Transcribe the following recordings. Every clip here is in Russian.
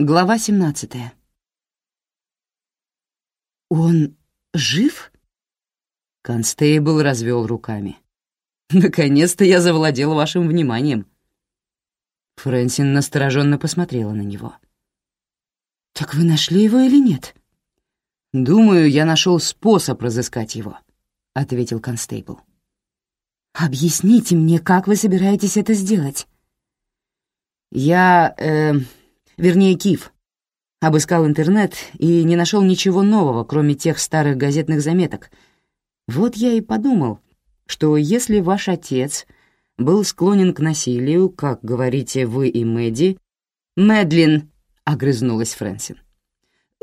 Глава 17 «Он жив?» Констейбл развел руками. «Наконец-то я завладел вашим вниманием». Фрэнсин настороженно посмотрела на него. «Так вы нашли его или нет?» «Думаю, я нашел способ разыскать его», — ответил констейбл. «Объясните мне, как вы собираетесь это сделать?» «Я, э, вернее, Кив, обыскал интернет и не нашел ничего нового, кроме тех старых газетных заметок. Вот я и подумал, что если ваш отец был склонен к насилию, как говорите вы и Мэдди... «Мэдлин!» — огрызнулась Фрэнсин.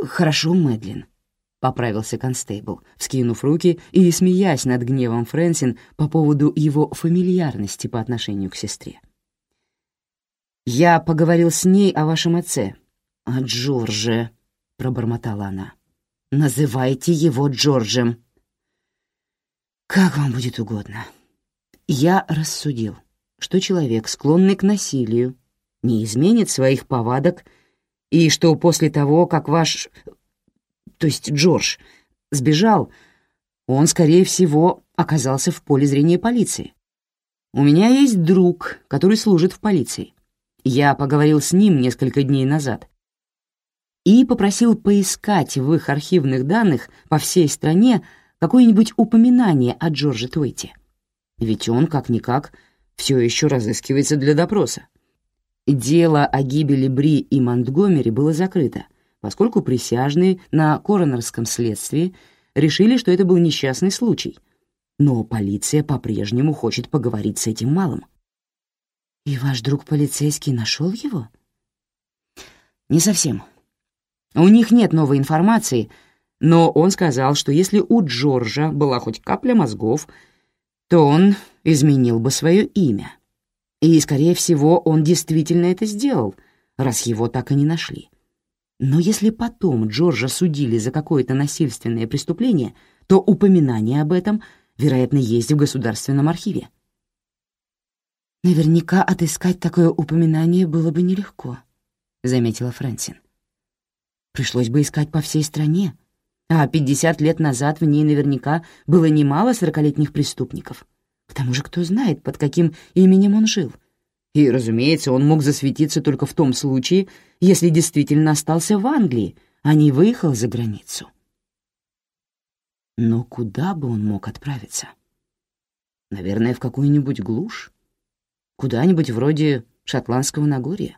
«Хорошо, Мэдлин», — поправился констейбл, вскинув руки и смеясь над гневом Фрэнсин по поводу его фамильярности по отношению к сестре. «Я поговорил с ней о вашем отце, о Джордже», — пробормотала она. «Называйте его Джорджем». «Как вам будет угодно», я рассудил, что человек, склонный к насилию, не изменит своих повадок, и что после того, как ваш, то есть Джордж, сбежал, он, скорее всего, оказался в поле зрения полиции. У меня есть друг, который служит в полиции. Я поговорил с ним несколько дней назад и попросил поискать в их архивных данных по всей стране какое-нибудь упоминание о Джордже Твейте. Ведь он, как-никак, все еще разыскивается для допроса. Дело о гибели Бри и Монтгомери было закрыто, поскольку присяжные на коронерском следствии решили, что это был несчастный случай. Но полиция по-прежнему хочет поговорить с этим малым. «И ваш друг полицейский нашел его?» «Не совсем. У них нет новой информации, но он сказал, что если у Джорджа была хоть капля мозгов, то он изменил бы свое имя. И, скорее всего, он действительно это сделал, раз его так и не нашли. Но если потом Джорджа судили за какое-то насильственное преступление, то упоминание об этом, вероятно, есть в Государственном архиве. «Наверняка отыскать такое упоминание было бы нелегко», — заметила Фрэнсин. «Пришлось бы искать по всей стране, а 50 лет назад в ней наверняка было немало сорокалетних преступников. К тому же кто знает, под каким именем он жил. И, разумеется, он мог засветиться только в том случае, если действительно остался в Англии, а не выехал за границу. Но куда бы он мог отправиться? Наверное, в какую-нибудь глушь? Куда-нибудь вроде Шотландского Нагорья?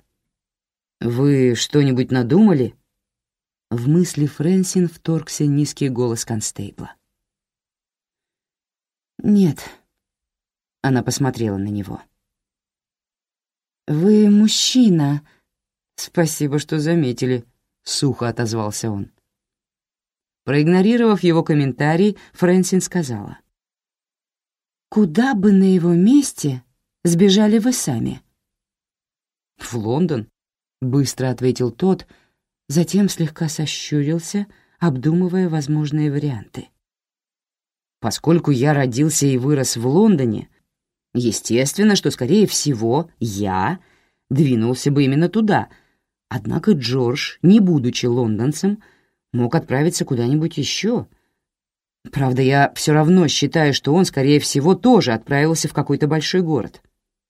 Вы что-нибудь надумали в мысли Фрэнсин вторгся низкий голос констейбла. «Нет», — она посмотрела на него. «Вы мужчина». «Спасибо, что заметили», — сухо отозвался он. Проигнорировав его комментарий, Фрэнсин сказала. «Куда бы на его месте сбежали вы сами?» «В Лондон», — быстро ответил тот, — затем слегка сощурился, обдумывая возможные варианты. Поскольку я родился и вырос в Лондоне, естественно, что, скорее всего, я двинулся бы именно туда, однако Джордж, не будучи лондонцем, мог отправиться куда-нибудь еще. Правда, я все равно считаю, что он, скорее всего, тоже отправился в какой-то большой город.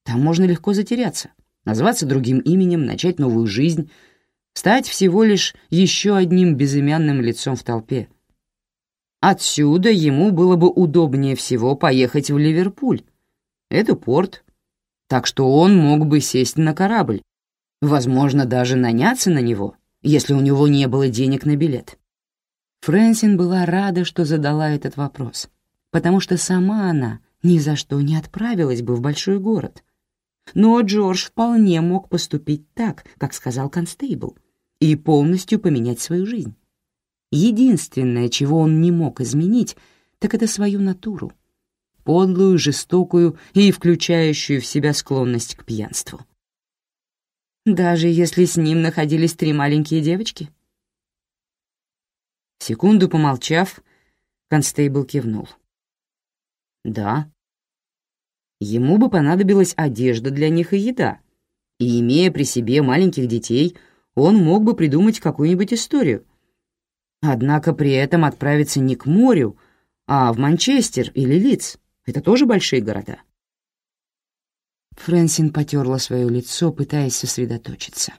Там можно легко затеряться, назваться другим именем, начать новую жизнь — стать всего лишь еще одним безымянным лицом в толпе. Отсюда ему было бы удобнее всего поехать в Ливерпуль. Это порт, так что он мог бы сесть на корабль, возможно, даже наняться на него, если у него не было денег на билет. Фрэнсин была рада, что задала этот вопрос, потому что сама она ни за что не отправилась бы в большой город. Но Джордж вполне мог поступить так, как сказал констейбл — и полностью поменять свою жизнь. Единственное, чего он не мог изменить, так это свою натуру, подлую, жестокую и включающую в себя склонность к пьянству. Даже если с ним находились три маленькие девочки? Секунду помолчав, констейбл кивнул. Да. Ему бы понадобилась одежда для них и еда, и, имея при себе маленьких детей, он мог бы придумать какую-нибудь историю. Однако при этом отправиться не к морю, а в Манчестер или Лидс. Это тоже большие города. Фрэнсин потерла свое лицо, пытаясь сосредоточиться.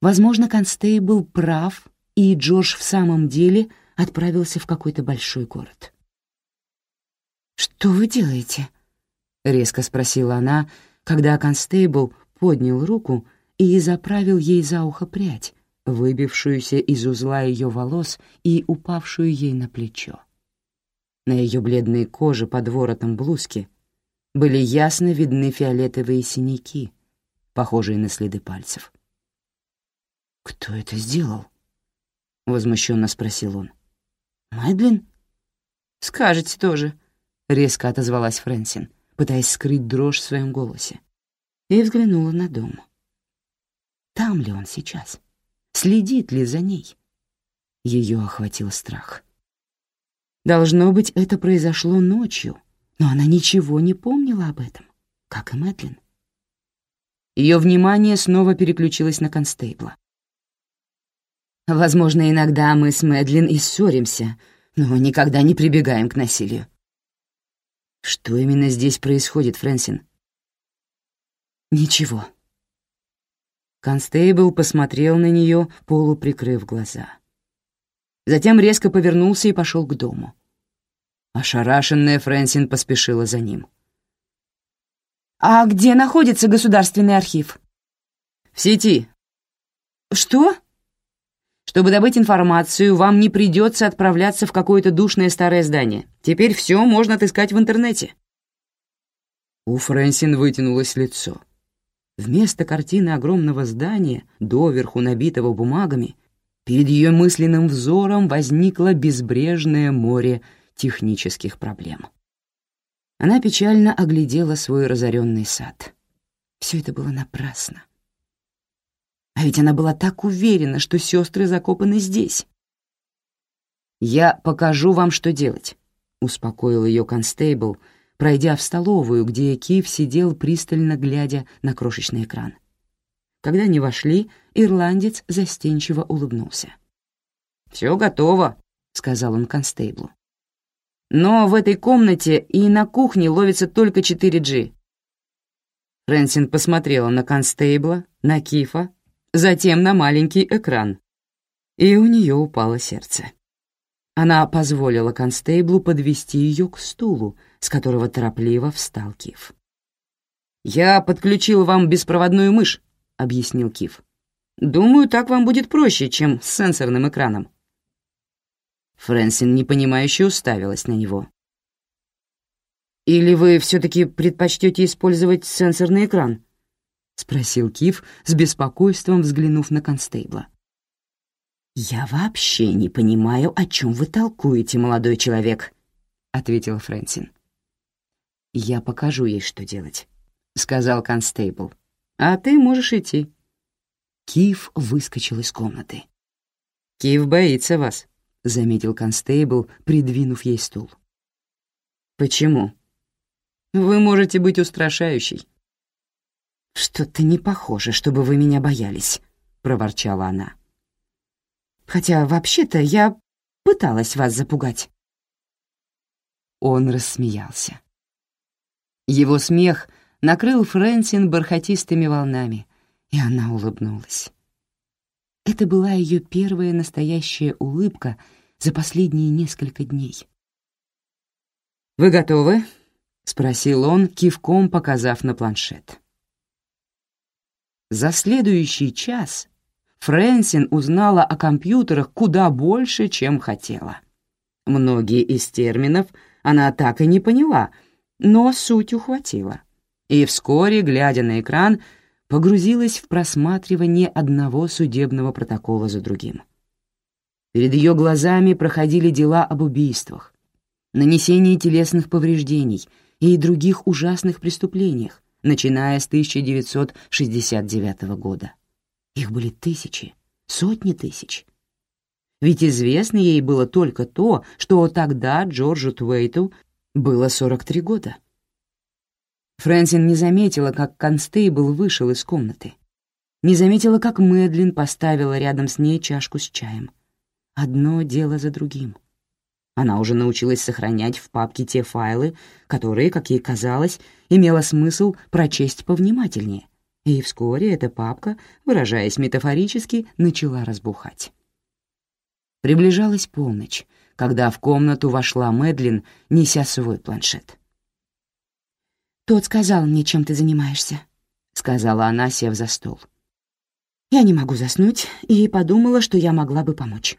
Возможно, Констей прав, и Джордж в самом деле отправился в какой-то большой город. «Что вы делаете?» — резко спросила она, когда Констейбл поднял руку и заправил ей за ухо прядь, выбившуюся из узла ее волос и упавшую ей на плечо. На ее бледной коже под воротом блузки были ясно видны фиолетовые синяки, похожие на следы пальцев. «Кто это сделал?» — возмущенно спросил он. «Мэдлин?» «Скажете тоже», — резко отозвалась Фрэнсин, пытаясь скрыть дрожь в своем голосе, и взглянула на дом. Там ли он сейчас? Следит ли за ней? Ее охватил страх. Должно быть, это произошло ночью, но она ничего не помнила об этом, как и Мэдлин. Ее внимание снова переключилось на констейбла. Возможно, иногда мы с Мэдлин и ссоримся, но никогда не прибегаем к насилию. Что именно здесь происходит, Фрэнсин? Ничего. Констейбл посмотрел на нее, полуприкрыв глаза. Затем резко повернулся и пошел к дому. Ошарашенная Фрэнсин поспешила за ним. «А где находится государственный архив?» «В сети». «Что?» Чтобы добыть информацию, вам не придется отправляться в какое-то душное старое здание. Теперь все можно отыскать в интернете». У Фрэнсин вытянулось лицо. Вместо картины огромного здания, доверху набитого бумагами, перед ее мысленным взором возникло безбрежное море технических проблем. Она печально оглядела свой разоренный сад. Все это было напрасно. А ведь она была так уверена, что сестры закопаны здесь. «Я покажу вам, что делать», — успокоил ее констейбл, пройдя в столовую, где Кив сидел, пристально глядя на крошечный экран. Когда они вошли, ирландец застенчиво улыбнулся. «Все готово», — сказал он констейблу. «Но в этой комнате и на кухне ловится только 4G». Фрэнсин посмотрела на констейбла, на Кифа затем на маленький экран. И у нее упало сердце. Она позволила констейблу подвести ее к стулу, с которого торопливо встал Киф. «Я подключил вам беспроводную мышь», — объяснил Киф. «Думаю, так вам будет проще, чем с сенсорным экраном». Фрэнсин непонимающе уставилась на него. «Или вы все-таки предпочтете использовать сенсорный экран?» — спросил Кив с беспокойством, взглянув на констейбла. «Я вообще не понимаю, о чем вы толкуете, молодой человек», — ответила Фрэнсин. «Я покажу ей, что делать», — сказал констейбл. «А ты можешь идти». Кив выскочил из комнаты. «Кив боится вас», — заметил констейбл, придвинув ей стул. «Почему?» «Вы можете быть устрашающей. «Что-то не похоже, чтобы вы меня боялись», — проворчала она. «Хотя, вообще-то, я пыталась вас запугать». Он рассмеялся. Его смех накрыл Фрэнсин бархатистыми волнами, и она улыбнулась. Это была ее первая настоящая улыбка за последние несколько дней. «Вы готовы?» — спросил он, кивком показав на планшет. За следующий час Фрэнсин узнала о компьютерах куда больше, чем хотела. Многие из терминов она так и не поняла, но суть ухватила. И вскоре, глядя на экран, погрузилась в просматривание одного судебного протокола за другим. Перед ее глазами проходили дела об убийствах, нанесении телесных повреждений и других ужасных преступлениях, начиная с 1969 года. Их были тысячи, сотни тысяч. Ведь известно ей было только то, что тогда Джорджу Твейту было 43 года. Фрэнсин не заметила, как констейбл вышел из комнаты. не заметила, как Мэдлин поставила рядом с ней чашку с чаем. Одно дело за другим. Она уже научилась сохранять в папке те файлы, которые, как ей казалось, имело смысл прочесть повнимательнее. И вскоре эта папка, выражаясь метафорически, начала разбухать. Приближалась полночь, когда в комнату вошла Мэдлин, неся свой планшет. «Тот сказал мне, чем ты занимаешься», — сказала она, сев за стол. «Я не могу заснуть и подумала, что я могла бы помочь».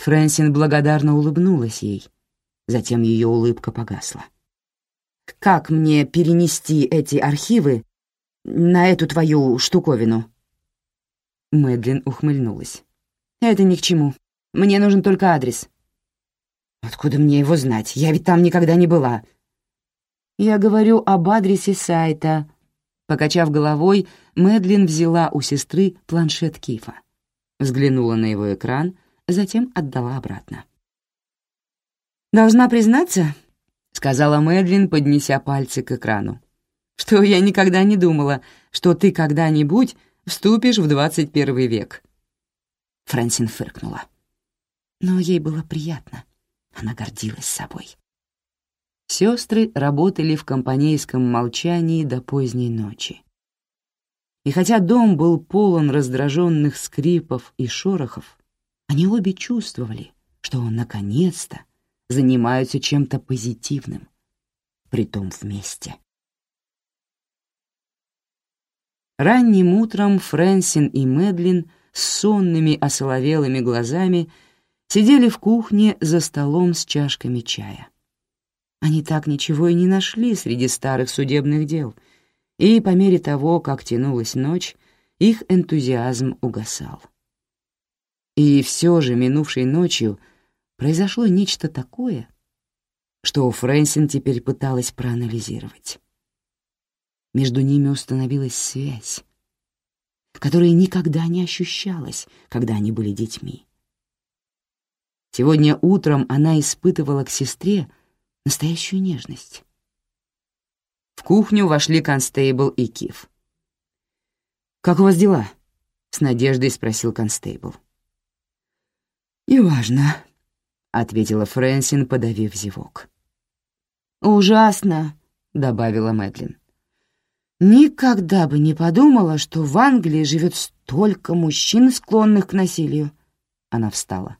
Фрэнсин благодарно улыбнулась ей. Затем ее улыбка погасла. «Как мне перенести эти архивы на эту твою штуковину?» Мэдлин ухмыльнулась. «Это ни к чему. Мне нужен только адрес». «Откуда мне его знать? Я ведь там никогда не была». «Я говорю об адресе сайта». Покачав головой, Мэдлин взяла у сестры планшет Кифа. Взглянула на его экран, затем отдала обратно. «Должна признаться», — сказала Мэдлин, поднеся пальцы к экрану, «что я никогда не думала, что ты когда-нибудь вступишь в двадцать первый век». Фрэнсин фыркнула. Но ей было приятно. Она гордилась собой. Сестры работали в компанейском молчании до поздней ночи. И хотя дом был полон раздраженных скрипов и шорохов, они обе чувствовали, что наконец-то занимаются чем-то позитивным, притом вместе. Ранним утром Фрэнсин и Мэдлин с сонными осоловелыми глазами сидели в кухне за столом с чашками чая. Они так ничего и не нашли среди старых судебных дел, и по мере того, как тянулась ночь, их энтузиазм угасал. И все же минувшей ночью произошло нечто такое, что Фрэнсин теперь пыталась проанализировать. Между ними установилась связь, которая никогда не ощущалась, когда они были детьми. Сегодня утром она испытывала к сестре настоящую нежность. В кухню вошли констейбл и Киф. «Как у вас дела?» — с надеждой спросил констейбл. «Неважно», — ответила Фрэнсин, подавив зевок. «Ужасно», — добавила Мэдлин. «Никогда бы не подумала, что в Англии живет столько мужчин, склонных к насилию». Она встала.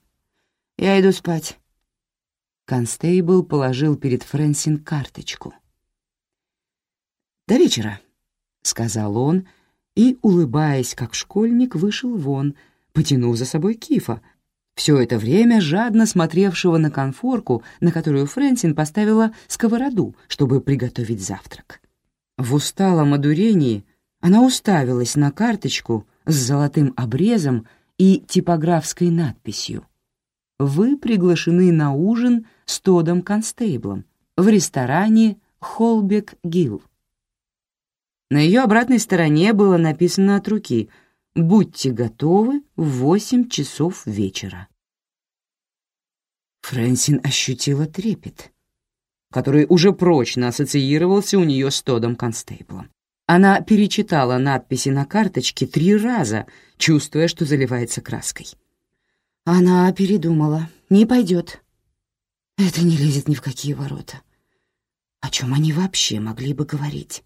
«Я иду спать». Констейбл положил перед Фрэнсин карточку. «До вечера», — сказал он, и, улыбаясь как школьник, вышел вон, потянув за собой Кифа, все это время жадно смотревшего на конфорку, на которую Фрэнсин поставила сковороду, чтобы приготовить завтрак. В усталом одурении она уставилась на карточку с золотым обрезом и типографской надписью вы приглашены на ужин с Тодом Констейблом в ресторане «Холбек Гилл». На ее обратной стороне было написано от руки «Будьте готовы в восемь часов вечера». Фрэнсин ощутила трепет, который уже прочно ассоциировался у нее с Тодом Констейблом. Она перечитала надписи на карточке три раза, чувствуя, что заливается краской. Она передумала. Не пойдет. Это не лезет ни в какие ворота. О чем они вообще могли бы говорить?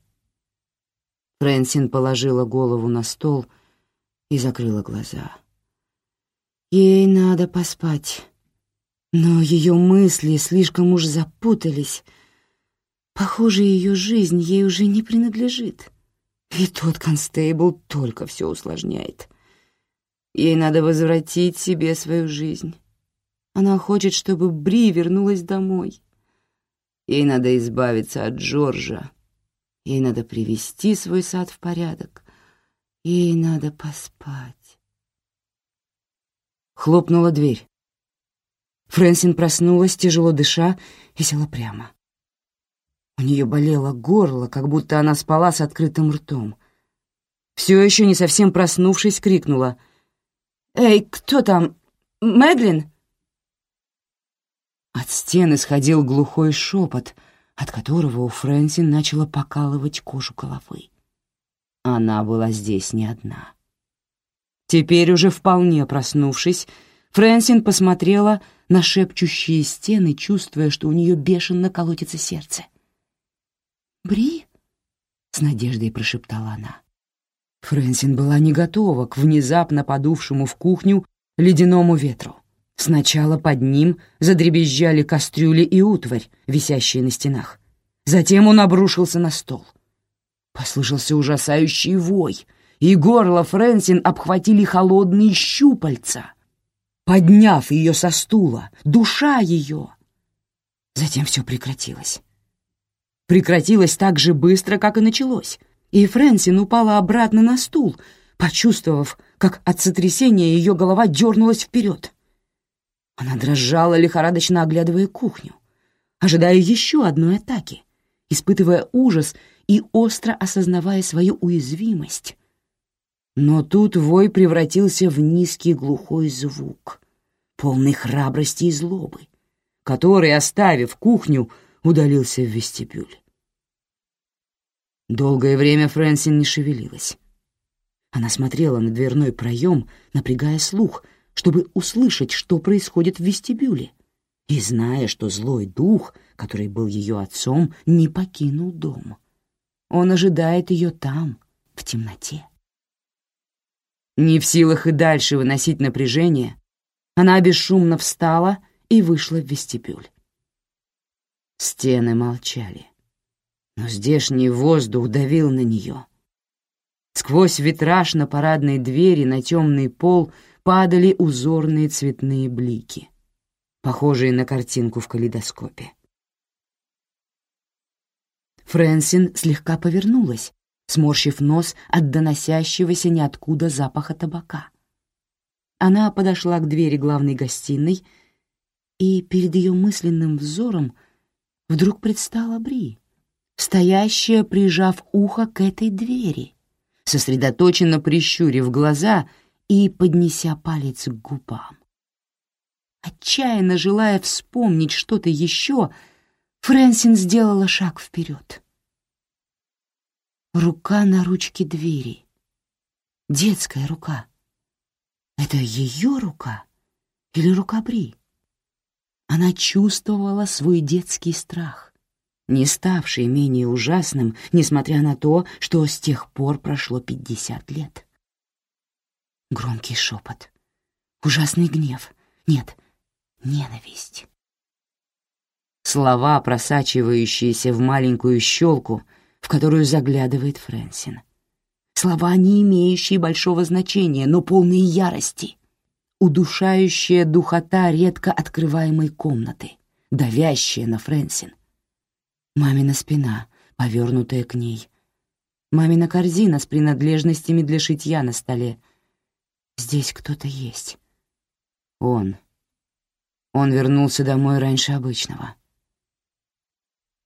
Фрэнсин положила голову на стол и закрыла глаза. Ей надо поспать. Но ее мысли слишком уж запутались. Похоже, ее жизнь ей уже не принадлежит. И тот констейбл только все усложняет. Ей надо возвратить себе свою жизнь. Она хочет, чтобы Бри вернулась домой. Ей надо избавиться от Джорджа. Ей надо привести свой сад в порядок. Ей надо поспать. Хлопнула дверь. Фрэнсин проснулась, тяжело дыша, и села прямо. У нее болело горло, как будто она спала с открытым ртом. Все еще не совсем проснувшись, крикнула — «Эй, кто там? Мэдлин?» От стен исходил глухой шепот, от которого у Фрэнсин начала покалывать кожу головы. Она была здесь не одна. Теперь уже вполне проснувшись, Фрэнсин посмотрела на шепчущие стены, чувствуя, что у нее бешено колотится сердце. «Бри?» — с надеждой прошептала она. Фрэнсин была не готова к внезапно подувшему в кухню ледяному ветру. Сначала под ним задребезжали кастрюли и утварь, висящие на стенах. Затем он обрушился на стол. Послышался ужасающий вой, и горло Фрэнсин обхватили холодные щупальца, подняв ее со стула, душа ее. Затем все прекратилось. Прекратилось так же быстро, как и началось, и Фрэнсин упала обратно на стул, почувствовав, как от сотрясения ее голова дернулась вперед. Она дрожала, лихорадочно оглядывая кухню, ожидая еще одной атаки, испытывая ужас и остро осознавая свою уязвимость. Но тут вой превратился в низкий глухой звук, полный храбрости и злобы, который, оставив кухню, удалился в вестибюль. Долгое время Фрэнсин не шевелилась. Она смотрела на дверной проем, напрягая слух, чтобы услышать, что происходит в вестибюле, и зная, что злой дух, который был ее отцом, не покинул дом. Он ожидает ее там, в темноте. Не в силах и дальше выносить напряжение, она бесшумно встала и вышла в вестибюль. Стены молчали, но здешний воздух давил на нее. Сквозь витраж на парадной двери на темный пол падали узорные цветные блики, похожие на картинку в калейдоскопе. Фрэнсин слегка повернулась, сморщив нос от доносящегося ниоткуда запаха табака. Она подошла к двери главной гостиной, и перед ее мысленным взором вдруг предстала Бри, стоящая, прижав ухо к этой двери, сосредоточенно прищурив глаза и поднеся палец к губам. Отчаянно желая вспомнить что-то еще, Фрэнсин сделала шаг вперед. Рука на ручке двери. Детская рука. Это ее рука или рука Бри? Она чувствовала свой детский страх, не ставший менее ужасным, несмотря на то, что с тех пор прошло пятьдесят лет. Громкий шепот, ужасный гнев, нет, ненависть. Слова, просачивающиеся в маленькую щелку, в которую заглядывает Фрэнсин. Слова, не имеющие большого значения, но полные ярости. Удушающая духота редко открываемой комнаты, давящая на Фрэнсин. Мамина спина, повернутая к ней. Мамина корзина с принадлежностями для шитья на столе. Здесь кто-то есть. Он. Он вернулся домой раньше обычного.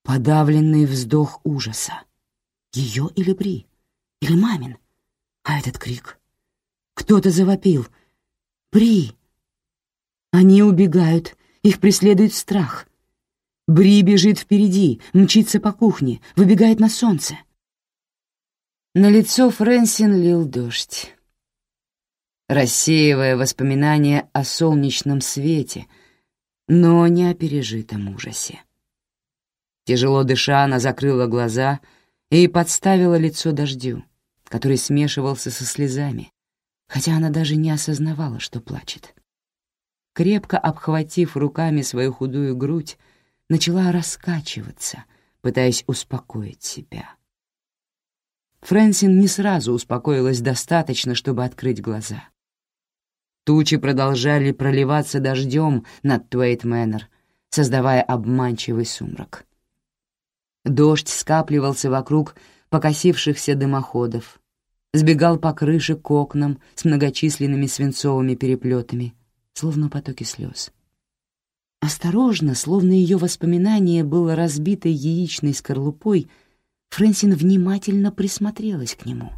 Подавленный вздох ужаса. Ее или Бри? Или мамин? А этот крик? Кто-то завопил. «Бри!» Они убегают, их преследует страх. Бри бежит впереди, мчится по кухне, выбегает на солнце. На лицо Фрэнсин лил дождь, рассеивая воспоминания о солнечном свете, но не о пережитом ужасе. Тяжело дыша, она закрыла глаза и подставила лицо дождю, который смешивался со слезами, хотя она даже не осознавала, что плачет. Крепко обхватив руками свою худую грудь, начала раскачиваться, пытаясь успокоить себя. Фрэнсин не сразу успокоилась достаточно, чтобы открыть глаза. Тучи продолжали проливаться дождем над Туэйт-Мэннер, создавая обманчивый сумрак. Дождь скапливался вокруг покосившихся дымоходов, сбегал по крыше к окнам с многочисленными свинцовыми переплетами, словно потоки слез. Осторожно, словно ее воспоминание было разбитой яичной скорлупой, Фрэнсин внимательно присмотрелась к нему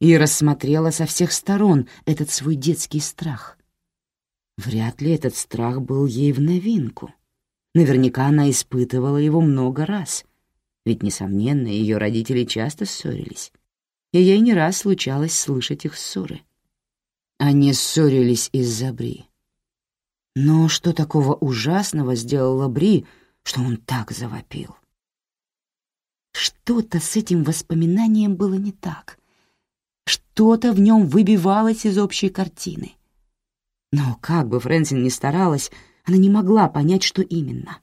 и рассмотрела со всех сторон этот свой детский страх. Вряд ли этот страх был ей в новинку. Наверняка она испытывала его много раз, ведь, несомненно, ее родители часто ссорились. и ей не раз случалось слышать их ссоры. Они ссорились из-за Бри. Но что такого ужасного сделала Бри, что он так завопил? Что-то с этим воспоминанием было не так. Что-то в нем выбивалось из общей картины. Но как бы Фрэнсин ни старалась, она не могла понять, что именно.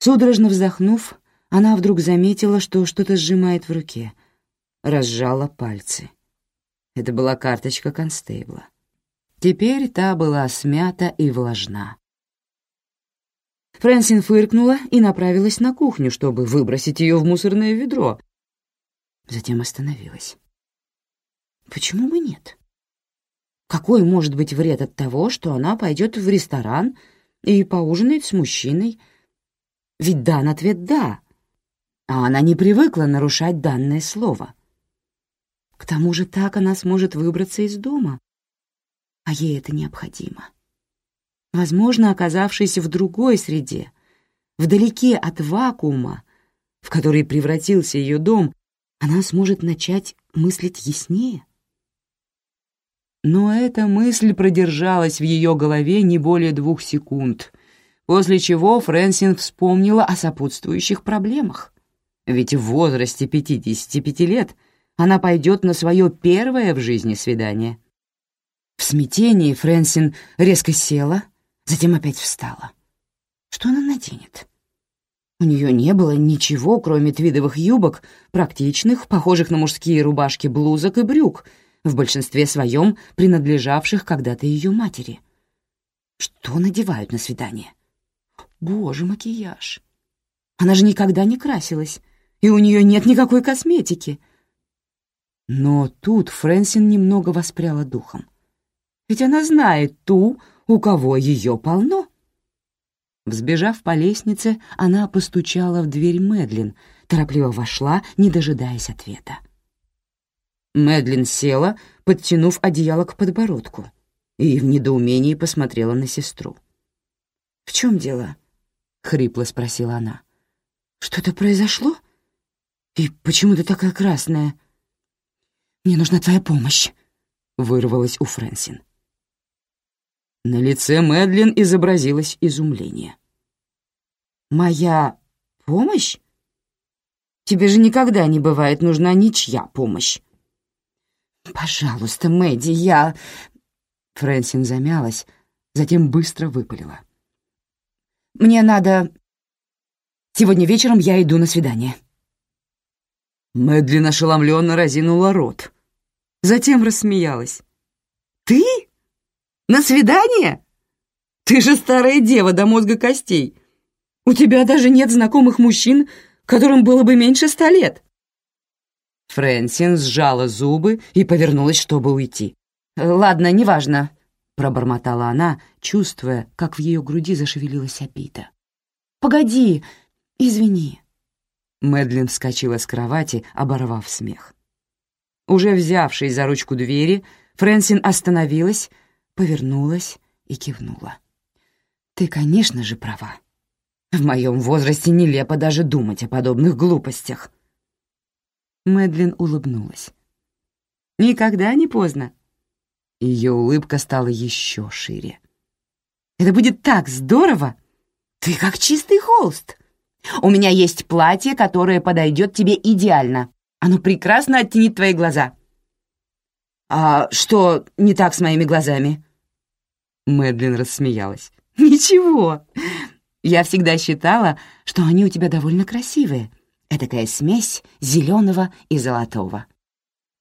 Судорожно вздохнув, она вдруг заметила, что что-то сжимает в руке. Разжала пальцы. Это была карточка констейбла. Теперь та была смята и влажна. Фрэнсин фыркнула и направилась на кухню, чтобы выбросить ее в мусорное ведро. Затем остановилась. Почему бы нет? Какой может быть вред от того, что она пойдет в ресторан и поужинает с мужчиной? Ведь дан ответ «да», а она не привыкла нарушать данное слово. К тому же так она сможет выбраться из дома, а ей это необходимо. Возможно, оказавшись в другой среде, вдалеке от вакуума, в который превратился ее дом, она сможет начать мыслить яснее. Но эта мысль продержалась в ее голове не более двух секунд, после чего Фрэнсин вспомнила о сопутствующих проблемах. Ведь в возрасте 55 лет она пойдет на свое первое в жизни свидание. В смятении Фрэнсин резко села, затем опять встала. Что она наденет? У нее не было ничего, кроме твидовых юбок, практичных, похожих на мужские рубашки блузок и брюк, в большинстве своем принадлежавших когда-то ее матери. Что надевают на свидание? Боже, макияж! Она же никогда не красилась, и у нее нет никакой косметики. Но тут Фрэнсин немного воспряла духом. Ведь она знает ту, у кого ее полно. Взбежав по лестнице, она постучала в дверь Мэдлин, торопливо вошла, не дожидаясь ответа. Мэдлин села, подтянув одеяло к подбородку, и в недоумении посмотрела на сестру. «В чем дело?» — хрипло спросила она. «Что-то произошло? И почему ты такая красная?» «Мне нужна твоя помощь», — вырвалась у Фрэнсин. На лице Мэдлин изобразилось изумление. «Моя помощь? Тебе же никогда не бывает нужна ничья помощь». «Пожалуйста, Мэдди, я...» Фрэнсин замялась, затем быстро выпалила. «Мне надо... Сегодня вечером я иду на свидание». Мэдлин ошеломленно разинула рот. Затем рассмеялась. «Ты?» На свидание? Ты же старая дева до мозга костей. У тебя даже нет знакомых мужчин, которым было бы меньше ста лет». Фрэнсин сжала зубы и повернулась, чтобы уйти. «Ладно, неважно», — пробормотала она, чувствуя, как в ее груди зашевелилась обида. «Погоди, извини». Мэдлин вскочила с кровати, оборвав смех. Уже взявшись за ручку двери, Фрэнсин остановилась, повернулась и кивнула. «Ты, конечно же, права. В моем возрасте нелепо даже думать о подобных глупостях». Мэдлин улыбнулась. «Никогда не поздно». Ее улыбка стала еще шире. «Это будет так здорово! Ты как чистый холст! У меня есть платье, которое подойдет тебе идеально. Оно прекрасно оттенит твои глаза. «А что не так с моими глазами?» Мэдлин рассмеялась. «Ничего. Я всегда считала, что они у тебя довольно красивые. Этакая смесь зеленого и золотого.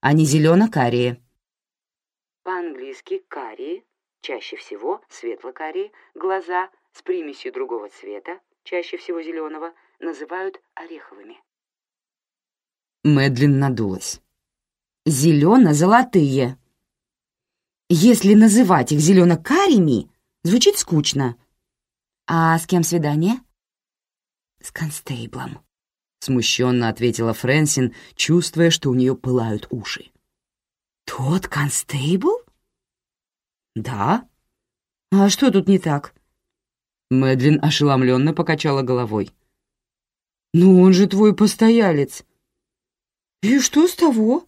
Они зелено-карие». По-английски «карие», чаще всего светло-карие, глаза с примесью другого цвета, чаще всего зеленого, называют ореховыми. Мэдлин надулась зелено-золотые. Если называть их зелено-карими, звучит скучно. А с кем свидание? С констейблом. Смущенно ответила Фрэнсин, чувствуя, что у нее пылают уши. Тот констейбл? Да. А что тут не так? Мэдлин ошеломленно покачала головой. «Ну он же твой постоялец. «И что с того?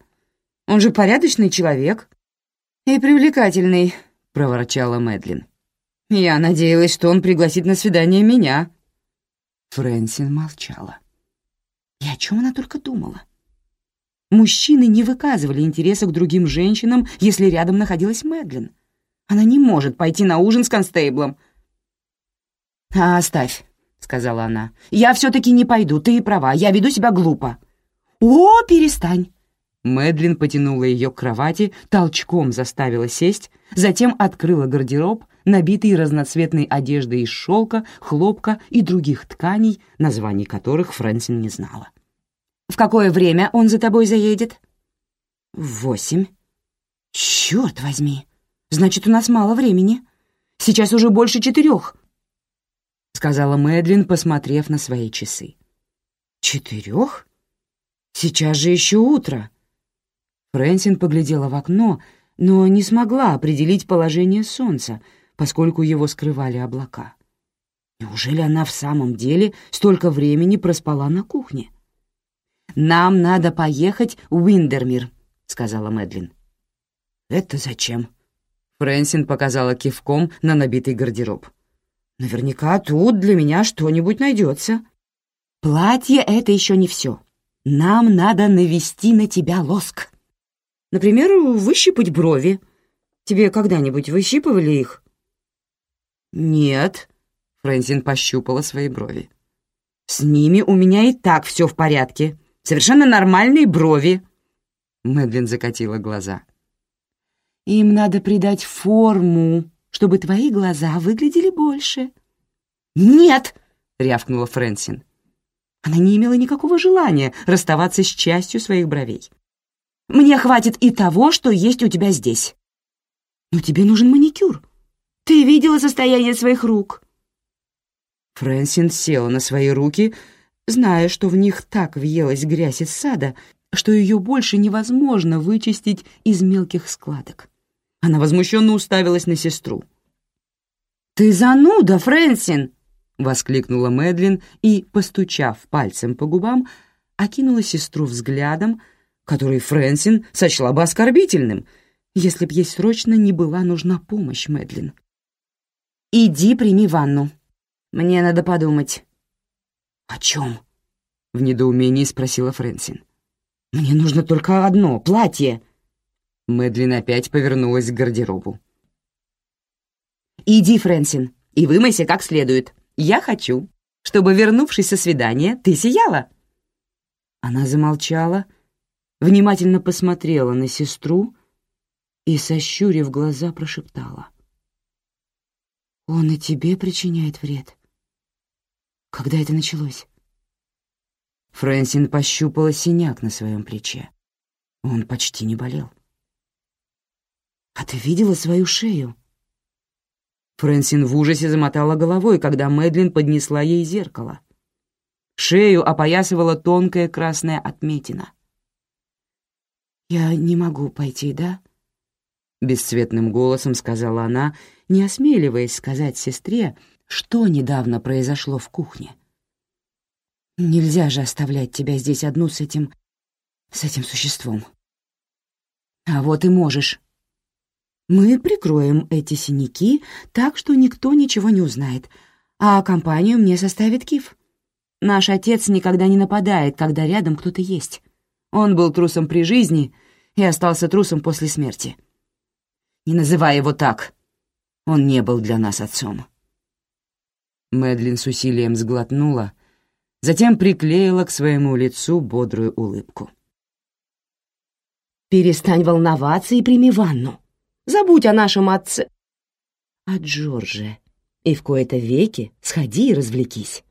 Он же порядочный человек». «И привлекательный», — проворчала Мэдлин. «Я надеялась, что он пригласит на свидание меня». Фрэнсин молчала. И о чем она только думала? Мужчины не выказывали интереса к другим женщинам, если рядом находилась Мэдлин. Она не может пойти на ужин с констейблом. «А, оставь», — сказала она. «Я все-таки не пойду, ты права, я веду себя глупо». «О, перестань!» Мэдлин потянула ее к кровати, толчком заставила сесть, затем открыла гардероб, набитый разноцветной одеждой из шелка, хлопка и других тканей, названий которых Фрэнсин не знала. «В какое время он за тобой заедет?» «В восемь». «Черт возьми! Значит, у нас мало времени. Сейчас уже больше четырех», — сказала Мэдлин, посмотрев на свои часы. «Четырех? Сейчас же еще утро». Фрэнсин поглядела в окно, но не смогла определить положение солнца, поскольку его скрывали облака. Неужели она в самом деле столько времени проспала на кухне? «Нам надо поехать в Уиндермир», — сказала Мэдлин. «Это зачем?» Фрэнсин показала кивком на набитый гардероб. «Наверняка тут для меня что-нибудь найдется». «Платье — это еще не все. Нам надо навести на тебя лоск». Например, выщипать брови. Тебе когда-нибудь выщипывали их?» «Нет», — Фрэнсин пощупала свои брови. «С ними у меня и так все в порядке. Совершенно нормальные брови». Мэдлин закатила глаза. «Им надо придать форму, чтобы твои глаза выглядели больше». «Нет!» — рявкнула Фрэнсин. Она не имела никакого желания расставаться с частью своих бровей. Мне хватит и того, что есть у тебя здесь. Но тебе нужен маникюр. Ты видела состояние своих рук?» Фрэнсин села на свои руки, зная, что в них так въелась грязь из сада, что ее больше невозможно вычистить из мелких складок. Она возмущенно уставилась на сестру. «Ты зануда, Фрэнсин!» — воскликнула Мэдлин и, постучав пальцем по губам, окинула сестру взглядом, который Фрэнсин сочла бы оскорбительным, если б ей срочно не была нужна помощь Мэдлин. «Иди прими ванну. Мне надо подумать». «О чем?» — в недоумении спросила Фрэнсин. «Мне нужно только одно — платье». Мэдлин опять повернулась к гардеробу. «Иди, Фрэнсин, и вымойся как следует. Я хочу, чтобы, вернувшись со свидания, ты сияла». Она замолчала, — внимательно посмотрела на сестру и, сощурив глаза, прошептала. «Он и тебе причиняет вред. Когда это началось?» Фрэнсин пощупала синяк на своем плече. Он почти не болел. «А ты видела свою шею?» Фрэнсин в ужасе замотала головой, когда Мэдлин поднесла ей зеркало. Шею опоясывала тонкая красная отметина — «Я не могу пойти, да?» Бесцветным голосом сказала она, не осмеливаясь сказать сестре, что недавно произошло в кухне. «Нельзя же оставлять тебя здесь одну с этим... с этим существом». «А вот и можешь. Мы прикроем эти синяки так, что никто ничего не узнает, а компанию мне составит Киф. Наш отец никогда не нападает, когда рядом кто-то есть. Он был трусом при жизни и остался трусом после смерти. Не называй его так. Он не был для нас отцом. Мэдлин с усилием сглотнула, затем приклеила к своему лицу бодрую улыбку. «Перестань волноваться и прими ванну. Забудь о нашем отце...» «О Джордже. И в кои-то веки сходи и развлекись».